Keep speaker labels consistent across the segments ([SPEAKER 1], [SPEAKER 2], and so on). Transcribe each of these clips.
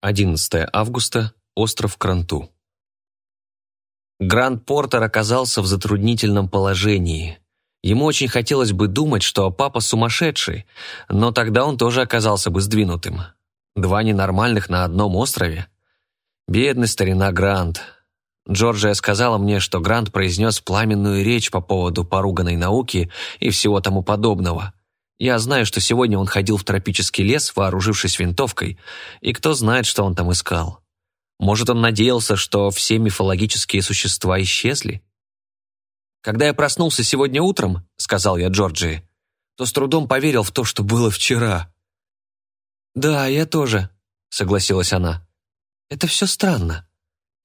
[SPEAKER 1] 11 августа, остров Кранту. Гранд Портер оказался в затруднительном положении. Ему очень хотелось бы думать, что папа сумасшедший, но тогда он тоже оказался бы сдвинутым. Два ненормальных на одном острове? Бедный старина Грант. Джорджия сказала мне, что Грант произнес пламенную речь по поводу поруганной науки и всего тому подобного – я знаю, что сегодня он ходил в тропический лес, вооружившись винтовкой, и кто знает, что он там искал. Может, он надеялся, что все мифологические существа исчезли? «Когда я проснулся сегодня утром», — сказал я Джорджии, то с трудом поверил в то, что было вчера. «Да, я тоже», — согласилась она. «Это все странно.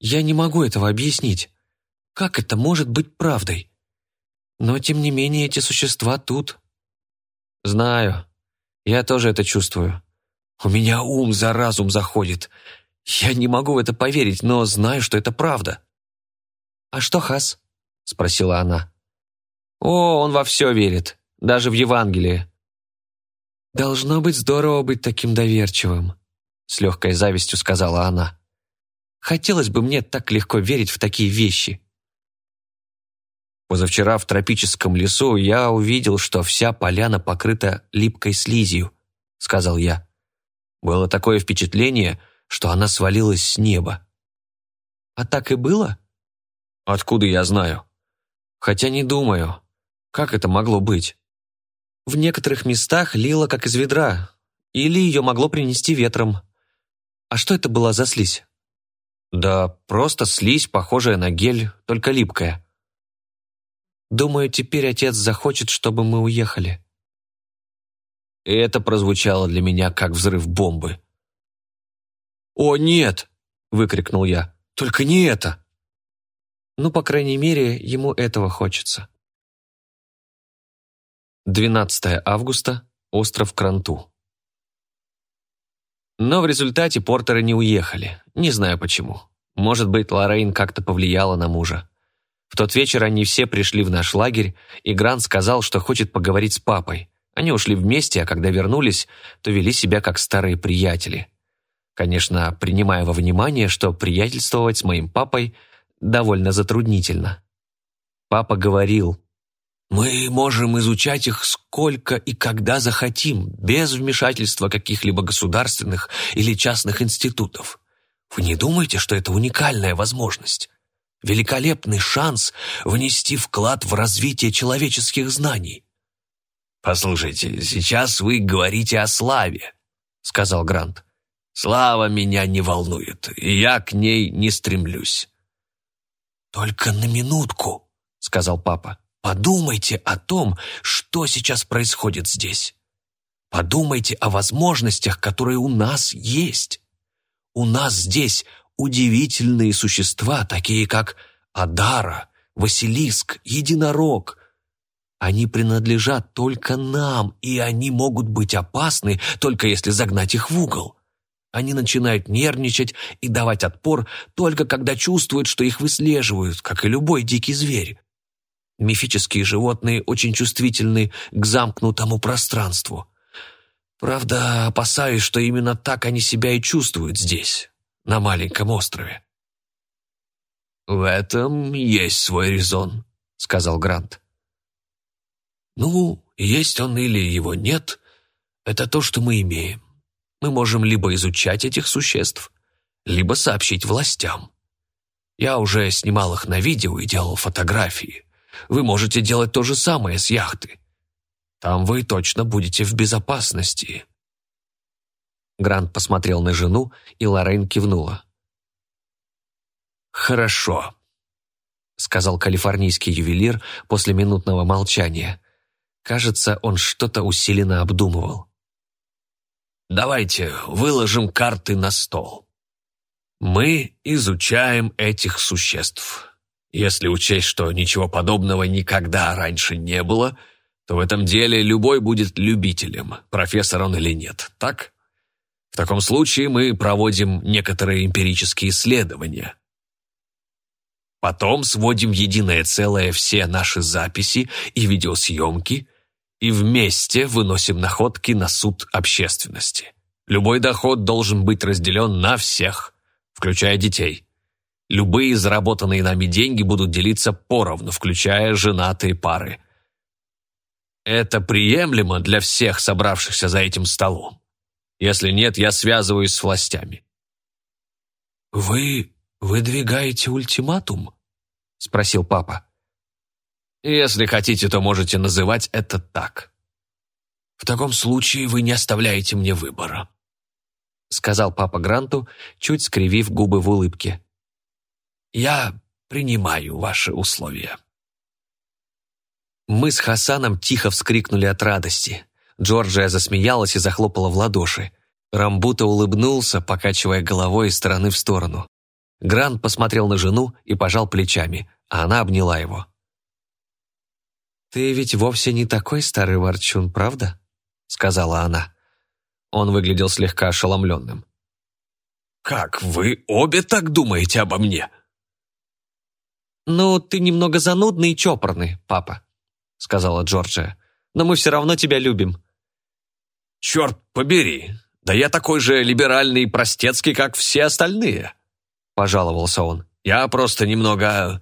[SPEAKER 1] Я не могу этого объяснить. Как это может быть правдой? Но, тем не менее, эти существа тут, «Знаю. Я тоже это чувствую. У меня ум за разум заходит. Я не могу в это поверить, но знаю, что это правда». «А что Хас?» — спросила она. «О, он во все верит, даже в Евангелие». «Должно быть здорово быть таким доверчивым», — с легкой завистью сказала она. «Хотелось бы мне так легко верить в такие вещи». Позавчера в тропическом лесу я увидел, что вся поляна покрыта липкой слизью», — сказал я. Было такое впечатление, что она свалилась с неба. «А так и было?» «Откуда я знаю?» «Хотя не думаю. Как это могло быть?» «В некоторых местах лило как из ведра, или ее могло принести ветром. А что это была за слизь?» «Да просто слизь, похожая на гель, только липкая». Думаю, теперь отец захочет, чтобы мы уехали». И это прозвучало для меня, как взрыв бомбы. «О, нет!» — выкрикнул я. «Только не это!» Ну, по крайней мере, ему этого хочется. 12 августа, остров Кранту. Но в результате портеры не уехали, не знаю почему. Может быть, Лоррейн как-то повлияла на мужа. Тот вечер они все пришли в наш лагерь, и Грант сказал, что хочет поговорить с папой. Они ушли вместе, а когда вернулись, то вели себя как старые приятели. Конечно, принимая во внимание, что приятельствовать с моим папой довольно затруднительно. Папа говорил, «Мы можем изучать их сколько и когда захотим, без вмешательства каких-либо государственных или частных институтов. Вы не думаете, что это уникальная возможность? Великолепный шанс внести вклад в развитие человеческих знаний. «Послушайте, сейчас вы говорите о славе», — сказал Грант. «Слава меня не волнует, и я к ней не стремлюсь». «Только на минутку», — сказал папа. «Подумайте о том, что сейчас происходит здесь. Подумайте о возможностях, которые у нас есть. У нас здесь удивительные существа, такие как Адара, Василиск, Единорог. Они принадлежат только нам, и они могут быть опасны, только если загнать их в угол. Они начинают нервничать и давать отпор только когда чувствуют, что их выслеживают, как и любой дикий зверь. Мифические животные очень чувствительны к замкнутому пространству. Правда, опасаюсь, что именно так они себя и чувствуют здесь на маленьком острове. «В этом есть свой резон», — сказал Грант. «Ну, есть он или его нет, это то, что мы имеем. Мы можем либо изучать этих существ, либо сообщить властям. Я уже снимал их на видео и делал фотографии. Вы можете делать то же самое с яхты. Там вы точно будете в безопасности. Грант посмотрел на жену, и Лоррейн кивнула. «Хорошо», — сказал калифорнийский ювелир после минутного молчания. Кажется, он что-то усиленно обдумывал. «Давайте выложим карты на стол. Мы изучаем этих существ. Если учесть, что ничего подобного никогда раньше не было, то в этом деле любой будет любителем, профессор он или нет, так?» В таком случае мы проводим некоторые эмпирические исследования. Потом сводим единое целое все наши записи и видеосъемки и вместе выносим находки на суд общественности. Любой доход должен быть разделен на всех, включая детей. Любые заработанные нами деньги будут делиться поровну, включая женатые пары. Это приемлемо для всех собравшихся за этим столом. Если нет, я связываюсь с властями.
[SPEAKER 2] «Вы выдвигаете ультиматум?» – спросил папа.
[SPEAKER 1] «Если хотите, то можете называть это так».
[SPEAKER 2] «В таком случае вы не оставляете мне выбора», – сказал папа Гранту, чуть скривив губы в улыбке. «Я принимаю ваши условия».
[SPEAKER 1] Мы с Хасаном тихо вскрикнули от радости. Джорджия засмеялась и захлопала в ладоши. Рамбута улыбнулся, покачивая головой из стороны в сторону. Грант посмотрел на жену и пожал плечами, а она обняла его. «Ты ведь вовсе не такой старый ворчун, правда?» — сказала она. Он выглядел слегка ошеломленным.
[SPEAKER 2] «Как вы обе так думаете обо мне?»
[SPEAKER 1] «Ну, ты немного занудный и чопорный, папа», — сказала Джорджия. «Но мы все равно тебя любим».
[SPEAKER 2] «Черт побери! Да я такой же либеральный и простецкий, как все остальные», — пожаловался он. «Я просто немного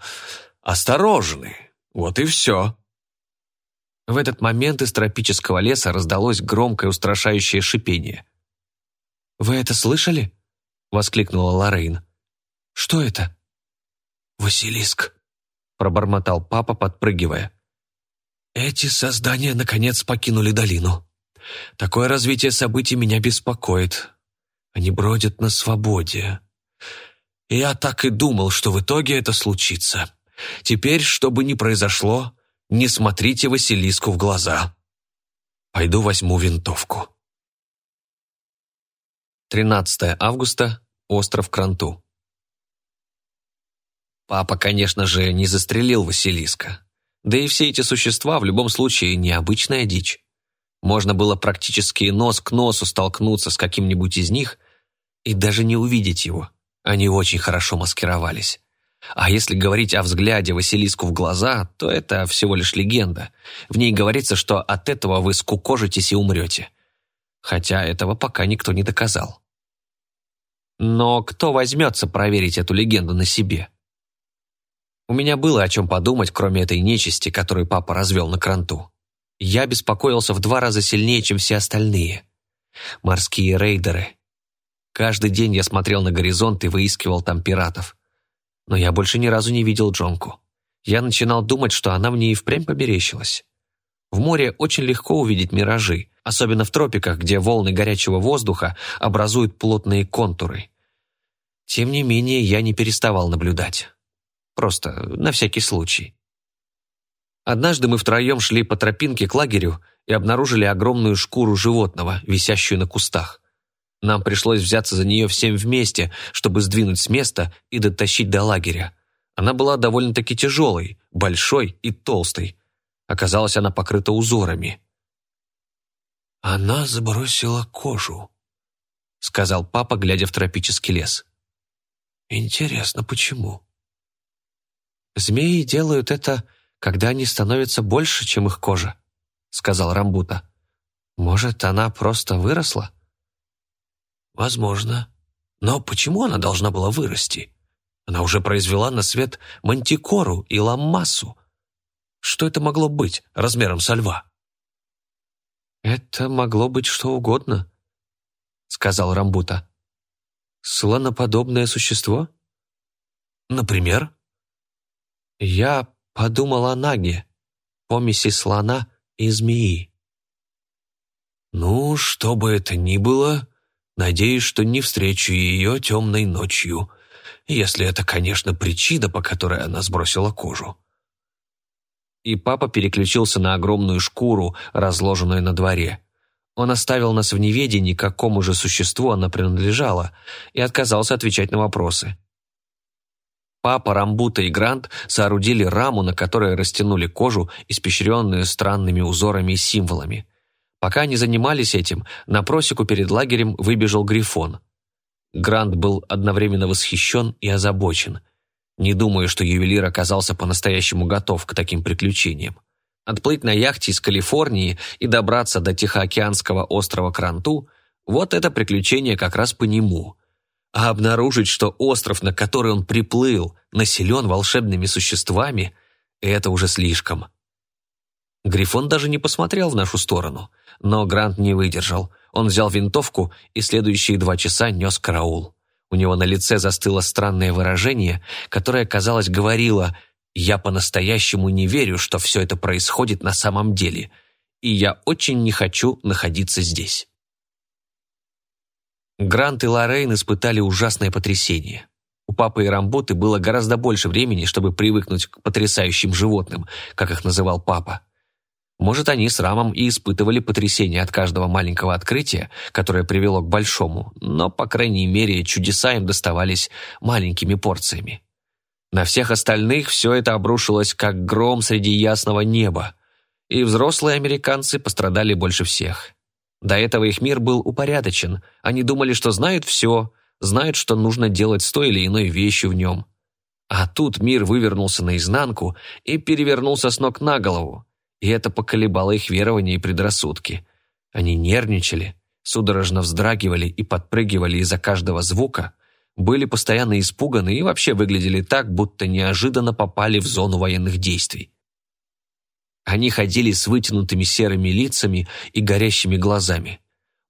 [SPEAKER 2] осторожный. Вот и все».
[SPEAKER 1] В этот момент из тропического леса раздалось громкое устрашающее шипение. «Вы это слышали?» — воскликнула Лоррейн. «Что это?»
[SPEAKER 2] «Василиск», —
[SPEAKER 1] пробормотал папа, подпрыгивая.
[SPEAKER 2] «Эти создания, наконец, покинули долину. Такое развитие событий меня беспокоит. Они бродят на свободе. Я так и думал, что в итоге это случится. Теперь, что бы ни произошло, не смотрите Василиску в глаза. Пойду возьму винтовку».
[SPEAKER 1] 13 августа, остров Кранту. Папа, конечно же, не застрелил Василиска. Да и все эти существа в любом случае необычная дичь. Можно было практически нос к носу столкнуться с каким-нибудь из них и даже не увидеть его. Они очень хорошо маскировались. А если говорить о взгляде Василиску в глаза, то это всего лишь легенда. В ней говорится, что от этого вы скукожитесь и умрете. Хотя этого пока никто не доказал. Но кто возьмется проверить эту легенду на себе? У меня было о чем подумать, кроме этой нечисти, которую папа развел на кранту. Я беспокоился в два раза сильнее, чем все остальные. Морские рейдеры. Каждый день я смотрел на горизонт и выискивал там пиратов но я больше ни разу не видел Джонку. Я начинал думать, что она мне и впрямь поберещилась. В море очень легко увидеть миражи, особенно в тропиках, где волны горячего воздуха образуют плотные контуры. Тем не менее, я не переставал наблюдать. Просто на всякий случай. Однажды мы втроем шли по тропинке к лагерю и обнаружили огромную шкуру животного, висящую на кустах. Нам пришлось взяться за нее всем вместе, чтобы сдвинуть с места и дотащить до лагеря. Она была довольно-таки тяжелой, большой и толстой. Оказалось, она покрыта узорами.
[SPEAKER 2] «Она сбросила кожу», — сказал папа, глядя в тропический лес. «Интересно, почему?»
[SPEAKER 1] «Змеи делают это, когда они становятся больше, чем их кожа», — сказал Рамбута. «Может, она просто выросла?»
[SPEAKER 2] Возможно. Но почему она должна была вырасти? Она уже произвела на свет мантикору и ламмасу. Что это могло быть размером со льва?
[SPEAKER 1] «Это могло быть что угодно», — сказал Рамбута. «Слоноподобное существо?»
[SPEAKER 2] «Например?»
[SPEAKER 1] «Я подумал о Наге, помеси слона и змеи».
[SPEAKER 2] «Ну, что бы это ни было, Надеюсь, что не встречу ее темной ночью, если это, конечно, причина, по которой она сбросила кожу.
[SPEAKER 1] И папа переключился на огромную шкуру, разложенную на дворе. Он оставил нас в неведении, какому же существу она принадлежала, и отказался отвечать на вопросы. Папа, Рамбута и Грант соорудили раму, на которой растянули кожу, испещренную странными узорами и символами. Пока они занимались этим, на просеку перед лагерем выбежал Грифон. Грант был одновременно восхищен и озабочен. Не думаю, что ювелир оказался по-настоящему готов к таким приключениям. Отплыть на яхте из Калифорнии и добраться до Тихоокеанского острова Кранту Вот это приключение как раз по нему. А обнаружить, что остров, на который он приплыл, населен волшебными существами, это уже слишком. Грифон даже не посмотрел в нашу сторону, но Грант не выдержал. Он взял винтовку и следующие два часа нес караул. У него на лице застыло странное выражение, которое, казалось, говорило «Я по-настоящему не верю, что все это происходит на самом деле, и я очень не хочу находиться здесь». Грант и Лоррейн испытали ужасное потрясение. У папы и Рамботы было гораздо больше времени, чтобы привыкнуть к потрясающим животным, как их называл папа. Может, они с Рамом и испытывали потрясение от каждого маленького открытия, которое привело к большому, но, по крайней мере, чудеса им доставались маленькими порциями. На всех остальных все это обрушилось, как гром среди ясного неба, и взрослые американцы пострадали больше всех. До этого их мир был упорядочен, они думали, что знают все, знают, что нужно делать с той или иной вещью в нем. А тут мир вывернулся наизнанку и перевернулся с ног на голову, и это поколебало их верования и предрассудки. Они нервничали, судорожно вздрагивали и подпрыгивали из-за каждого звука, были постоянно испуганы и вообще выглядели так, будто неожиданно попали в зону военных действий. Они ходили с вытянутыми серыми лицами и горящими глазами.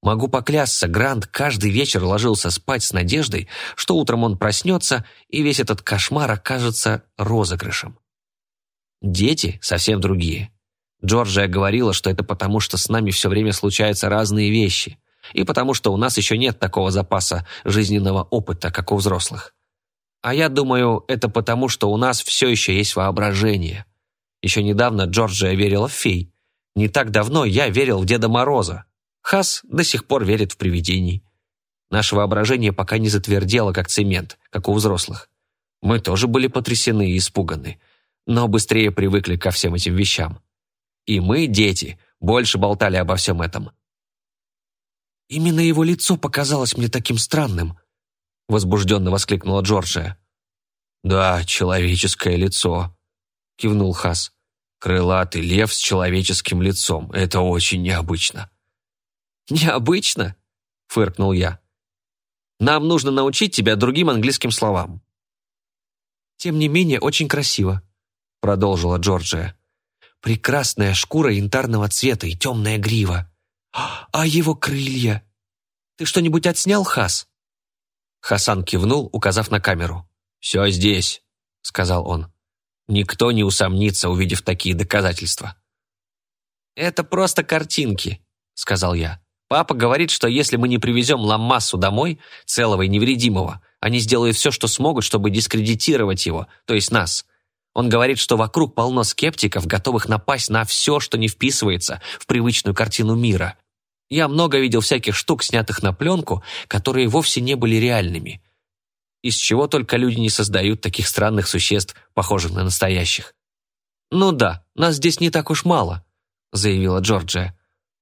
[SPEAKER 1] Могу поклясться, Грант каждый вечер ложился спать с надеждой, что утром он проснется, и весь этот кошмар окажется розыгрышем. Дети совсем другие. Джорджия говорила, что это потому, что с нами все время случаются разные вещи, и потому что у нас еще нет такого запаса жизненного опыта, как у взрослых. А я думаю, это потому, что у нас все еще есть воображение. Еще недавно Джорджия верила в фей. Не так давно я верил в Деда Мороза. Хас до сих пор верит в привидений. Наше воображение пока не затвердело, как цемент, как у взрослых. Мы тоже были потрясены и испуганы, но быстрее привыкли ко всем этим вещам. И мы, дети, больше болтали обо всем этом. «Именно его лицо показалось мне таким странным», — возбужденно воскликнула Джорджия. «Да, человеческое лицо», — кивнул Хас. «Крылатый лев с человеческим лицом. Это очень необычно». «Необычно?» — фыркнул я. «Нам нужно научить тебя другим английским словам». «Тем не менее, очень красиво», — продолжила Джорджия. Прекрасная шкура янтарного цвета и темная грива. А его крылья? Ты что-нибудь отснял, Хас? Хасан кивнул, указав на камеру. «Все здесь», — сказал он. «Никто не усомнится, увидев такие доказательства». «Это просто картинки», — сказал я. «Папа говорит, что если мы не привезем Ламассу домой, целого и невредимого, они сделают все, что смогут, чтобы дискредитировать его, то есть нас. Он говорит, что вокруг полно скептиков, готовых напасть на все, что не вписывается в привычную картину мира. Я много видел всяких штук, снятых на пленку, которые вовсе не были реальными. Из чего только люди не создают таких странных существ, похожих на настоящих. «Ну да, нас здесь не так уж мало», — заявила Джорджия.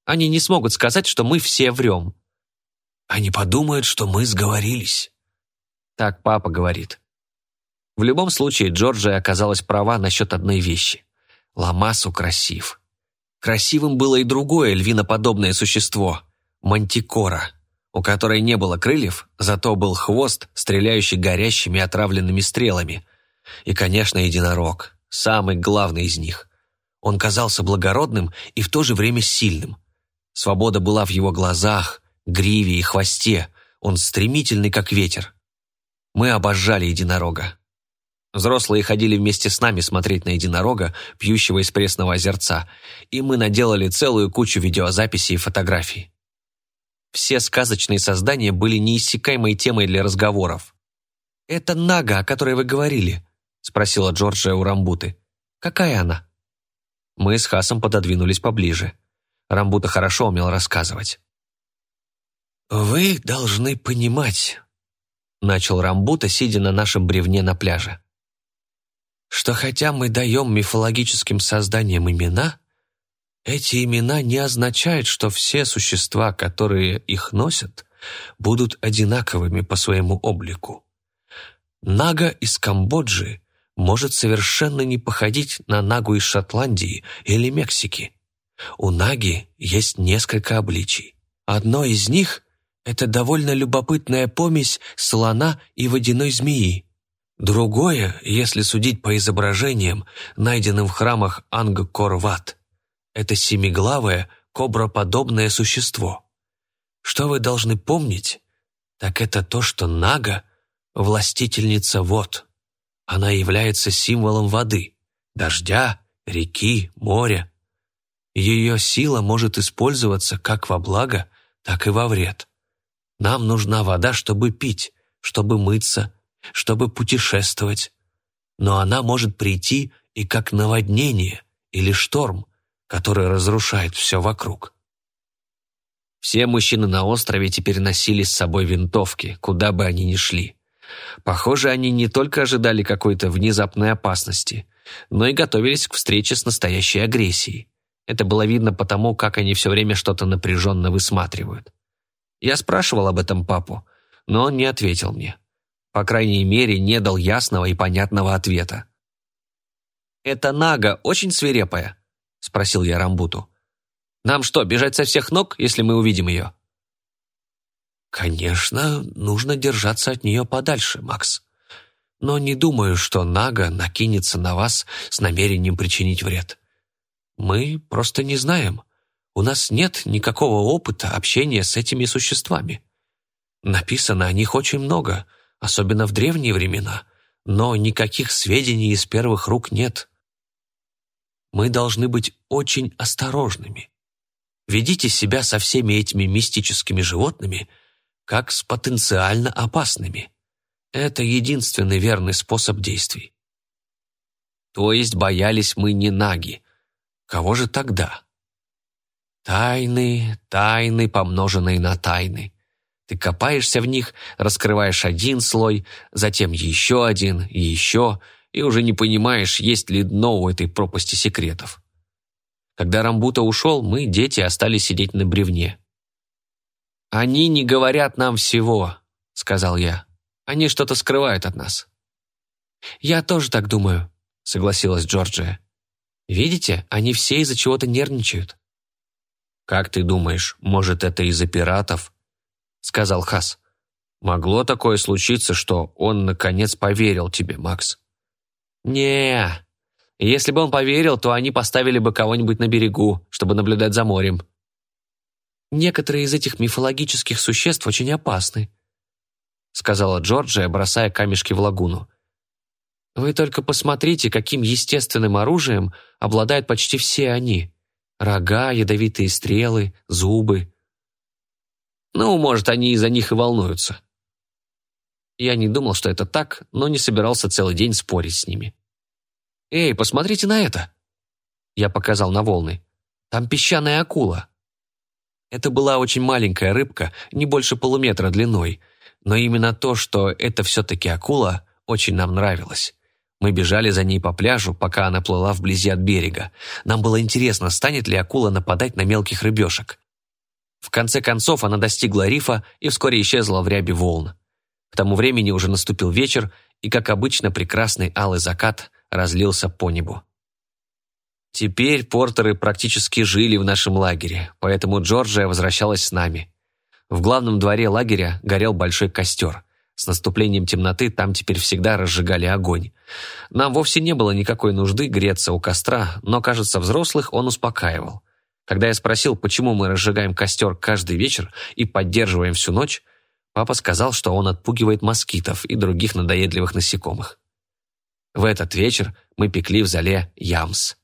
[SPEAKER 1] «Они не смогут сказать, что мы все врем».
[SPEAKER 2] «Они подумают, что мы сговорились».
[SPEAKER 1] Так папа говорит. В любом случае, Джорджия оказалась права насчет одной вещи. Ламасу красив. Красивым было и другое львиноподобное существо – мантикора, у которой не было крыльев, зато был хвост, стреляющий горящими отравленными стрелами. И, конечно, единорог, самый главный из них. Он казался благородным и в то же время сильным. Свобода была в его глазах, гриве и хвосте. Он стремительный, как ветер. Мы обожали единорога. Взрослые ходили вместе с нами смотреть на единорога, пьющего из пресного озерца, и мы наделали целую кучу видеозаписей и фотографий. Все сказочные создания были неиссякаемой темой для разговоров. «Это Нага, о которой вы говорили?» – спросила Джорджия у Рамбуты. «Какая она?» Мы с Хасом пододвинулись поближе. Рамбута хорошо умел рассказывать.
[SPEAKER 2] «Вы должны понимать», – начал Рамбута, сидя на нашем бревне на пляже что хотя мы даем мифологическим созданиям имена, эти имена не означают, что все существа, которые их носят, будут одинаковыми по своему облику. Нага из Камбоджи может совершенно не походить на Нагу из Шотландии или Мексики. У Наги есть несколько обличий. Одно из них Это довольно любопытная помесь слона и водяной змеи. Другое, если судить по изображениям, найденным в храмах Ангкор-Ват, это семиглавое, коброподобное существо. Что вы должны помнить, так это то, что Нага – властительница вод. Она является символом воды, дождя, реки, моря. Ее сила может использоваться как во благо, так и во вред. Нам нужна вода, чтобы пить, чтобы мыться, чтобы путешествовать. Но она может прийти и как наводнение или шторм, который разрушает все вокруг.
[SPEAKER 1] Все мужчины на острове теперь носили с собой винтовки, куда бы они ни шли. Похоже, они не только ожидали какой-то внезапной опасности, но и готовились к встрече с настоящей агрессией. Это было видно потому, как они все время что-то напряженно высматривают. Я спрашивал об этом папу, но он не ответил мне. По крайней мере, не дал ясного и понятного ответа. «Это Нага очень свирепая?» – спросил я Рамбуту. Нам что, бежать со всех ног, если мы увидим ее?»
[SPEAKER 2] «Конечно, нужно держаться от нее подальше, Макс. Но не думаю, что Нага накинется на вас с намерением причинить вред. Мы просто не знаем. У нас нет никакого опыта общения с этими существами. Написано о них очень много, особенно в древние времена, но никаких сведений из первых рук нет. Мы должны быть очень осторожными. Ведите себя со всеми этими мистическими животными, как с потенциально опасными. Это единственный верный способ действий.
[SPEAKER 1] То есть боялись мы не наги. Кого же тогда? Тайны, тайны, помноженные на тайны. Ты копаешься в них, раскрываешь один слой, затем еще один, еще, и уже не понимаешь, есть ли дно у этой пропасти секретов. Когда Рамбута ушел, мы, дети, остались сидеть на бревне. «Они не говорят нам всего», — сказал я. «Они что-то скрывают от нас».
[SPEAKER 2] «Я тоже так думаю», —
[SPEAKER 1] согласилась Джорджия.
[SPEAKER 2] «Видите, они все из-за чего-то нервничают».
[SPEAKER 1] «Как ты думаешь, может, это из-за пиратов?» — сказал Хас. «Могло такое случиться, что он, наконец, поверил тебе, Макс?»
[SPEAKER 2] «Не, если бы он поверил, то они поставили бы кого-нибудь на берегу, чтобы наблюдать за морем. Некоторые из этих мифологических существ очень опасны, сказала Джорджия, бросая камешки в лагуну. Вы только посмотрите, каким естественным оружием обладают почти все они. Рога, ядовитые стрелы, зубы.
[SPEAKER 1] Ну, может, они из-за них и волнуются.
[SPEAKER 2] Я не думал, что это так, но не собирался целый день спорить с ними. «Эй, посмотрите на это!» Я показал на волны. «Там песчаная акула». Это была очень маленькая рыбка, не больше полуметра длиной, но именно то, что это все-таки акула, очень нам нравилось. Мы бежали за ней по пляжу, пока она плыла вблизи от берега. Нам было интересно, станет ли акула нападать на мелких рыбешек. В конце концов она достигла рифа и вскоре исчезла в рябе волн. К тому времени уже наступил вечер, и, как обычно, прекрасный алый закат разлился по небу. Теперь портеры практически жили в нашем лагере, поэтому Джорджия возвращалась с нами. В главном дворе лагеря горел большой костер. С наступлением темноты там теперь всегда разжигали огонь. Нам вовсе не было никакой нужды греться у костра, но, кажется, взрослых он успокаивал. Когда я спросил, почему мы разжигаем костер каждый вечер и поддерживаем всю ночь, папа сказал, что он отпугивает москитов и других надоедливых насекомых. В этот вечер мы пекли в зале ямс.